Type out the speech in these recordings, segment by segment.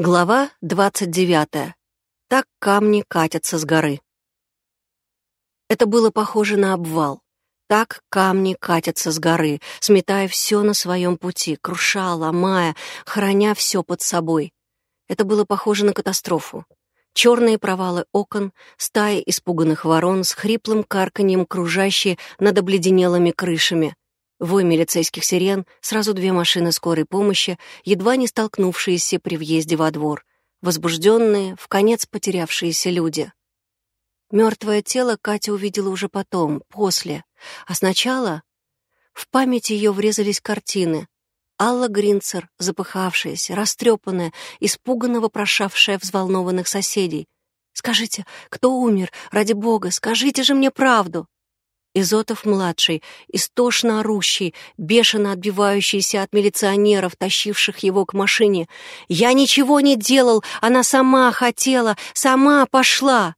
Глава 29. Так камни катятся с горы. Это было похоже на обвал. Так камни катятся с горы, сметая все на своем пути, круша, ломая, храня все под собой. Это было похоже на катастрофу. Черные провалы окон, стаи испуганных ворон с хриплым карканьем кружащие над обледенелыми крышами — Вой милицейских сирен, сразу две машины скорой помощи, едва не столкнувшиеся при въезде во двор, возбужденные, в конец потерявшиеся люди. Мертвое тело Катя увидела уже потом, после, а сначала в память ее врезались картины. Алла Гринцер, запыхавшаяся, растрепанная, испуганно вопрошавшая взволнованных соседей. «Скажите, кто умер? Ради бога, скажите же мне правду!» Изотов-младший, истошно орущий, бешено отбивающийся от милиционеров, тащивших его к машине. «Я ничего не делал! Она сама хотела! Сама пошла!»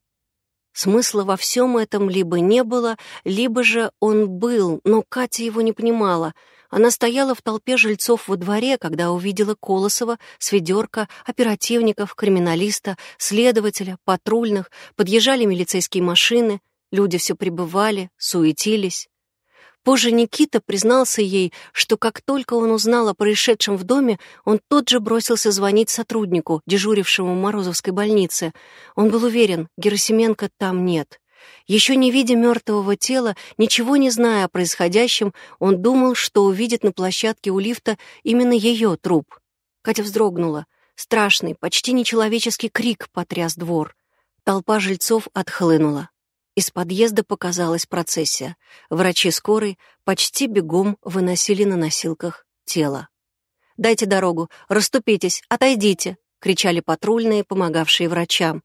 Смысла во всем этом либо не было, либо же он был, но Катя его не понимала. Она стояла в толпе жильцов во дворе, когда увидела Колосова, Сведерка, оперативников, криминалиста, следователя, патрульных, подъезжали милицейские машины — Люди все прибывали, суетились. Позже Никита признался ей, что как только он узнал о происшедшем в доме, он тут же бросился звонить сотруднику, дежурившему в Морозовской больнице. Он был уверен, Герасименко там нет. Еще не видя мертвого тела, ничего не зная о происходящем, он думал, что увидит на площадке у лифта именно ее труп. Катя вздрогнула. Страшный, почти нечеловеческий крик потряс двор. Толпа жильцов отхлынула. Из подъезда показалась процессия. Врачи скорой почти бегом выносили на носилках тело. «Дайте дорогу, расступитесь, отойдите!» — кричали патрульные, помогавшие врачам.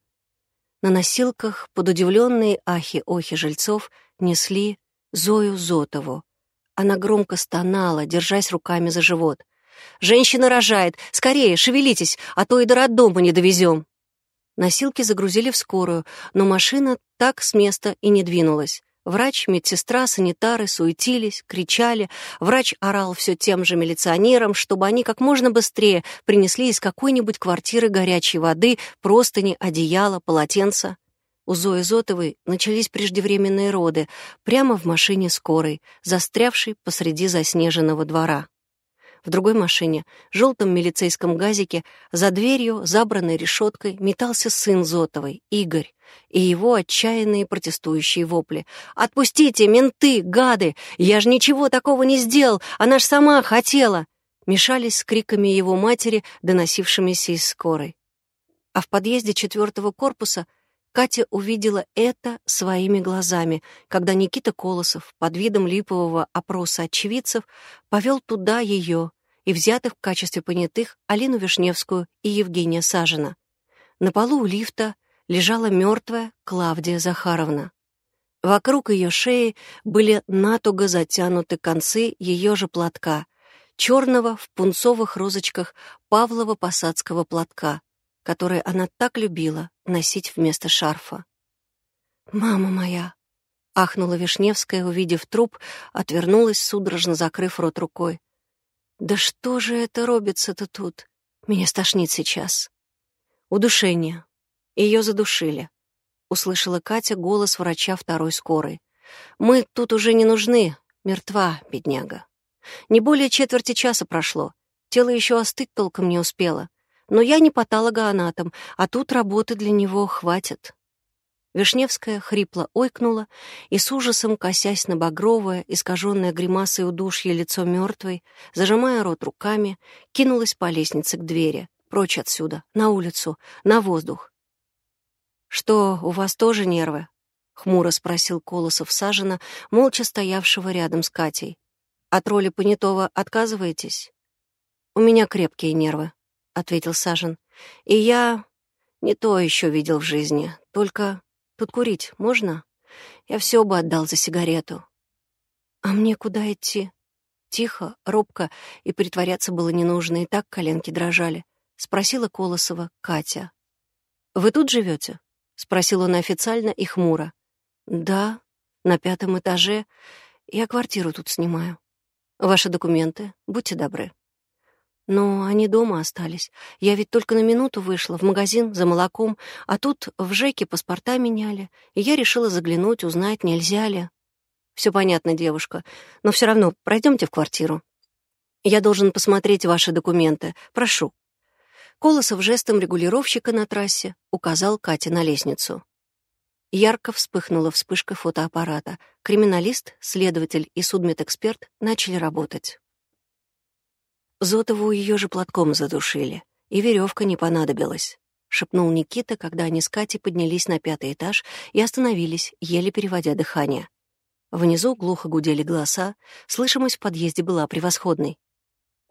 На носилках под удивленные ахи-охи жильцов несли Зою Зотову. Она громко стонала, держась руками за живот. «Женщина рожает! Скорее, шевелитесь, а то и до роддома не довезем!» Носилки загрузили в скорую, но машина так с места и не двинулась. Врач, медсестра, санитары суетились, кричали. Врач орал все тем же милиционерам, чтобы они как можно быстрее принесли из какой-нибудь квартиры горячей воды, простыни, одеяло, полотенца. У Зои Зотовой начались преждевременные роды прямо в машине скорой, застрявшей посреди заснеженного двора. В другой машине, желтом милицейском газике, за дверью, забранной решеткой, метался сын Зотовой, Игорь, и его отчаянные протестующие вопли. «Отпустите, менты, гады! Я же ничего такого не сделал! Она ж сама хотела!» Мешались с криками его матери, доносившимися из скорой. А в подъезде четвертого корпуса Катя увидела это своими глазами, когда Никита Колосов под видом липового опроса очевидцев повел туда ее и взятых в качестве понятых Алину Вишневскую и Евгения Сажина. На полу у лифта лежала мертвая Клавдия Захаровна. Вокруг ее шеи были натуго затянуты концы ее же платка, черного в пунцовых розочках Павлова-посадского платка, который она так любила носить вместо шарфа. «Мама моя!» — ахнула Вишневская, увидев труп, отвернулась, судорожно закрыв рот рукой. «Да что же это робится-то тут? Меня стошнит сейчас». «Удушение. Ее задушили», — услышала Катя голос врача второй скорой. «Мы тут уже не нужны. Мертва, бедняга. Не более четверти часа прошло. Тело еще остыть толком не успело. Но я не патологоанатом, а тут работы для него хватит. Вишневская хрипло ойкнула и с ужасом, косясь на багровое, искаженное гримасой удушье лицо мертвой, зажимая рот руками, кинулась по лестнице к двери, прочь отсюда, на улицу, на воздух. «Что, у вас тоже нервы?» — хмуро спросил Колосов Сажина, молча стоявшего рядом с Катей. «От роли понятого отказываетесь?» «У меня крепкие нервы», ответил Сажен. «И я не то еще видел в жизни. Только тут курить можно? Я все бы отдал за сигарету». «А мне куда идти?» Тихо, робко, и притворяться было не нужно, и так коленки дрожали. Спросила Колосова Катя. «Вы тут живете? спросил он официально и хмуро. «Да, на пятом этаже. Я квартиру тут снимаю. Ваши документы, будьте добры». Но они дома остались. Я ведь только на минуту вышла в магазин за молоком, а тут в ЖЭКе паспорта меняли, и я решила заглянуть, узнать, нельзя ли. Все понятно, девушка, но все равно пройдемте в квартиру. Я должен посмотреть ваши документы. Прошу». Колосов жестом регулировщика на трассе указал Кате на лестницу. Ярко вспыхнула вспышка фотоаппарата. Криминалист, следователь и судмедэксперт начали работать. Зотову ее же платком задушили, и веревка не понадобилась, — шепнул Никита, когда они с Катей поднялись на пятый этаж и остановились, еле переводя дыхание. Внизу глухо гудели голоса, слышимость в подъезде была превосходной.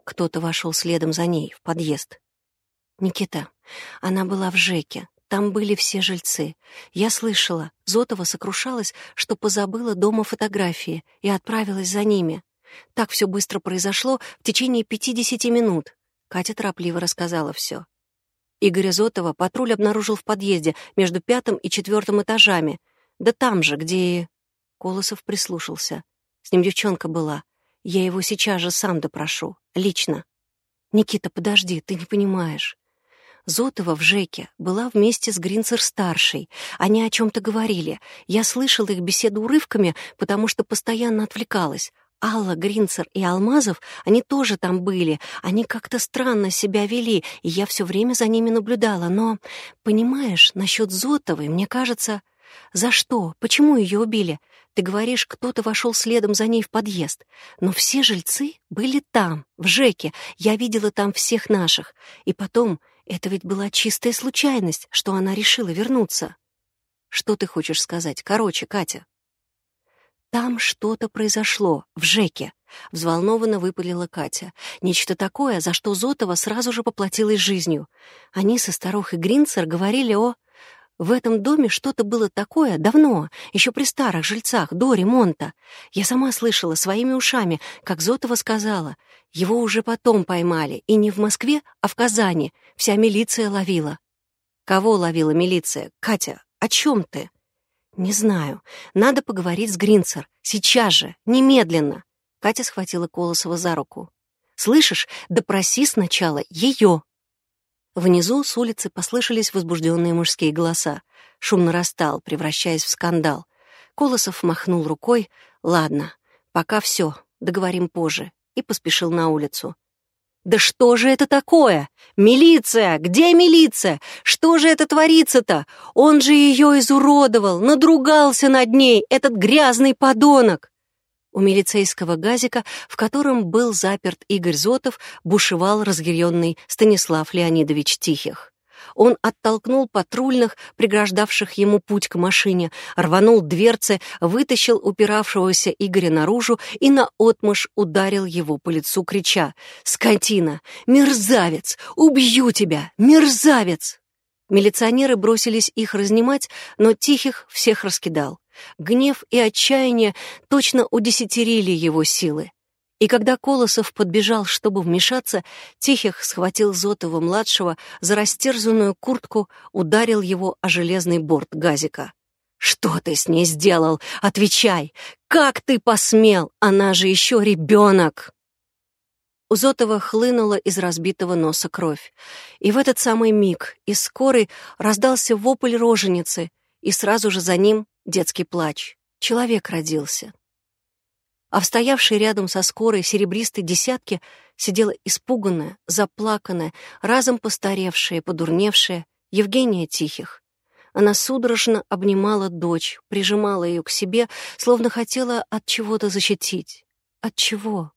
Кто-то вошел следом за ней, в подъезд. «Никита, она была в ЖЭКе, там были все жильцы. Я слышала, Зотова сокрушалась, что позабыла дома фотографии и отправилась за ними. Так все быстро произошло в течение 50 минут. Катя торопливо рассказала все. Игоря Зотова патруль обнаружил в подъезде между пятым и четвертым этажами. Да там же, где. Колосов прислушался. С ним девчонка была. Я его сейчас же сам допрошу. Лично. Никита, подожди, ты не понимаешь. Зотова в ЖЭКе была вместе с Гринцер-старшей. Они о чем-то говорили. Я слышала их беседу урывками, потому что постоянно отвлекалась. Алла, Гринцер и Алмазов, они тоже там были. Они как-то странно себя вели, и я все время за ними наблюдала. Но, понимаешь, насчет Зотовой, мне кажется... За что? Почему ее убили? Ты говоришь, кто-то вошел следом за ней в подъезд. Но все жильцы были там, в ЖЭКе. Я видела там всех наших. И потом, это ведь была чистая случайность, что она решила вернуться. Что ты хочешь сказать? Короче, Катя. «Там что-то произошло, в ЖЭКе», — взволнованно выпалила Катя. «Нечто такое, за что Зотова сразу же поплатилась жизнью. Они со старухой Гринцер говорили о... В этом доме что-то было такое давно, еще при старых жильцах, до ремонта. Я сама слышала своими ушами, как Зотова сказала. Его уже потом поймали, и не в Москве, а в Казани. Вся милиция ловила». «Кого ловила милиция? Катя, о чем ты?» «Не знаю. Надо поговорить с Гринцер. Сейчас же, немедленно!» Катя схватила Колосова за руку. «Слышишь, допроси сначала ее!» Внизу с улицы послышались возбужденные мужские голоса. Шум нарастал, превращаясь в скандал. Колосов махнул рукой. «Ладно, пока все, договорим позже», и поспешил на улицу. «Да что же это такое? Милиция! Где милиция? Что же это творится-то? Он же ее изуродовал, надругался над ней, этот грязный подонок!» У милицейского газика, в котором был заперт Игорь Зотов, бушевал разъяренный Станислав Леонидович Тихих. Он оттолкнул патрульных, преграждавших ему путь к машине, рванул дверцы, вытащил упиравшегося Игоря наружу и наотмашь ударил его по лицу, крича «Скотина! Мерзавец! Убью тебя! Мерзавец!» Милиционеры бросились их разнимать, но Тихих всех раскидал. Гнев и отчаяние точно удесятерили его силы. И когда Колосов подбежал, чтобы вмешаться, Тихих схватил Зотова-младшего за растерзанную куртку, ударил его о железный борт газика. «Что ты с ней сделал? Отвечай! Как ты посмел? Она же еще ребенок!» У Зотова хлынула из разбитого носа кровь. И в этот самый миг из скорой раздался вопль роженицы, и сразу же за ним детский плач. Человек родился а в стоявшей рядом со скорой серебристой десятке сидела испуганная, заплаканная, разом постаревшая, подурневшая Евгения Тихих. Она судорожно обнимала дочь, прижимала ее к себе, словно хотела от чего-то защитить. От чего?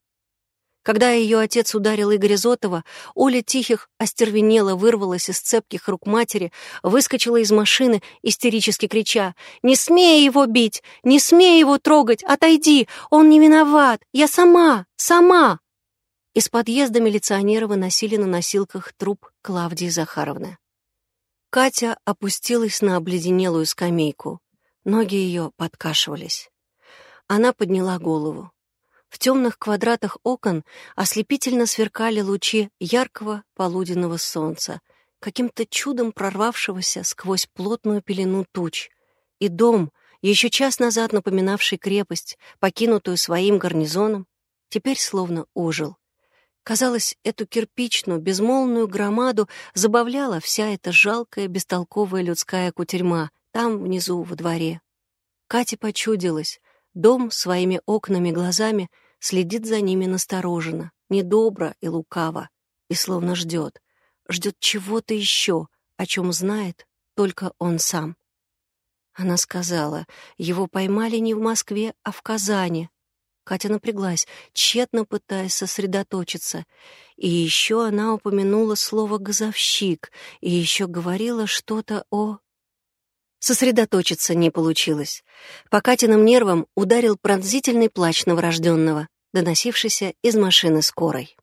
Когда ее отец ударил Игоря Зотова, Оля Тихих остервенела, вырвалась из цепких рук матери, выскочила из машины, истерически крича «Не смей его бить! Не смей его трогать! Отойди! Он не виноват! Я сама! Сама!» Из подъезда милиционеры выносили на носилках труп Клавдии Захаровны. Катя опустилась на обледенелую скамейку. Ноги ее подкашивались. Она подняла голову. В темных квадратах окон ослепительно сверкали лучи яркого полуденного солнца, каким-то чудом прорвавшегося сквозь плотную пелену туч. И дом, еще час назад напоминавший крепость, покинутую своим гарнизоном, теперь словно ожил. Казалось, эту кирпичную, безмолвную громаду забавляла вся эта жалкая, бестолковая людская кутерьма там, внизу, во дворе. Кате почудилось, дом своими окнами глазами следит за ними настороженно, недобро и лукаво, и словно ждет, ждет чего-то еще, о чем знает только он сам. Она сказала, его поймали не в Москве, а в Казани, Катя напряглась, тщетно пытаясь сосредоточиться. И еще она упомянула слово «газовщик», и еще говорила что-то о... Сосредоточиться не получилось. По Катиным нервам ударил пронзительный плач новорожденного, доносившийся из машины скорой.